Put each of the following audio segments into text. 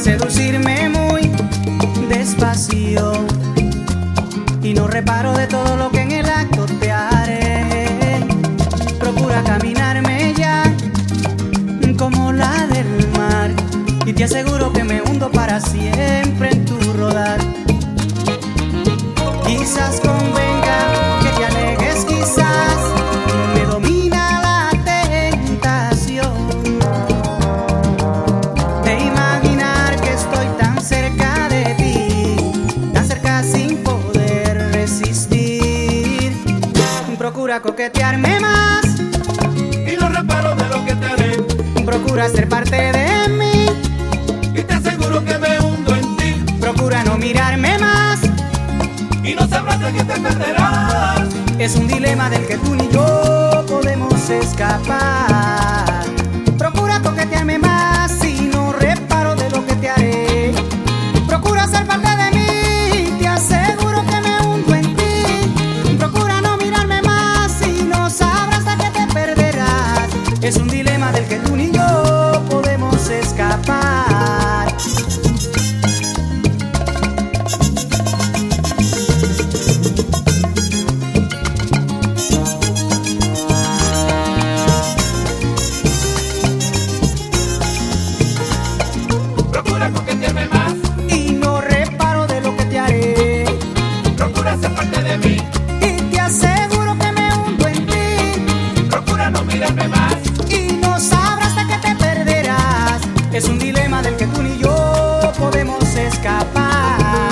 seducirme muy despacio y no reparo de todo lo que en el acto te haré. Procura caminarme ya como la del mar y te aseguro que me hundo para siempre en tu rodar. Quizás con Procura coquetearme más. Y no reparo de lo que te haré. Procura ser parte de mí. Y te aseguro que me hundo en ti. Procura no mirarme más. Y no sabrás de qué te perderás. Es un dilema del que tú ni yo podemos escapar. Es un dilema del que del que tú ni yo podemos escapar.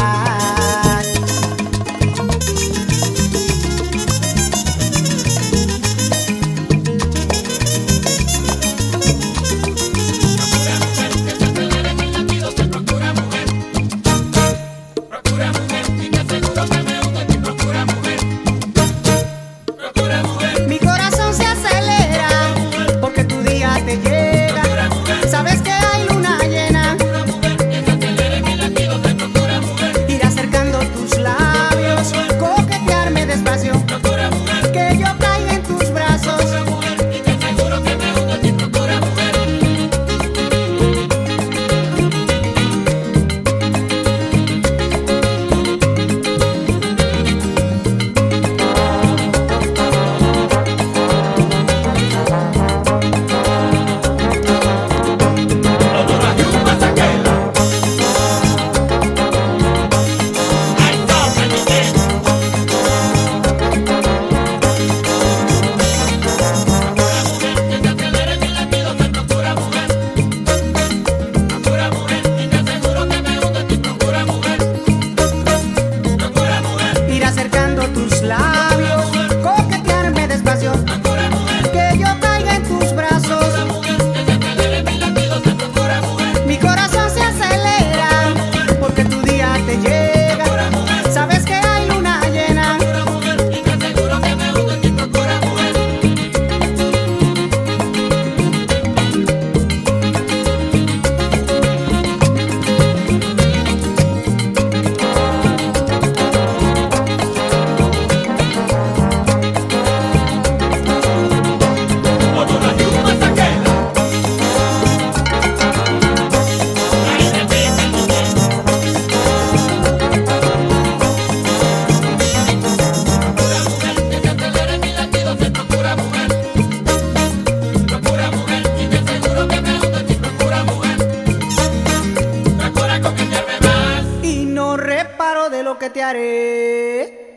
lo que te haré.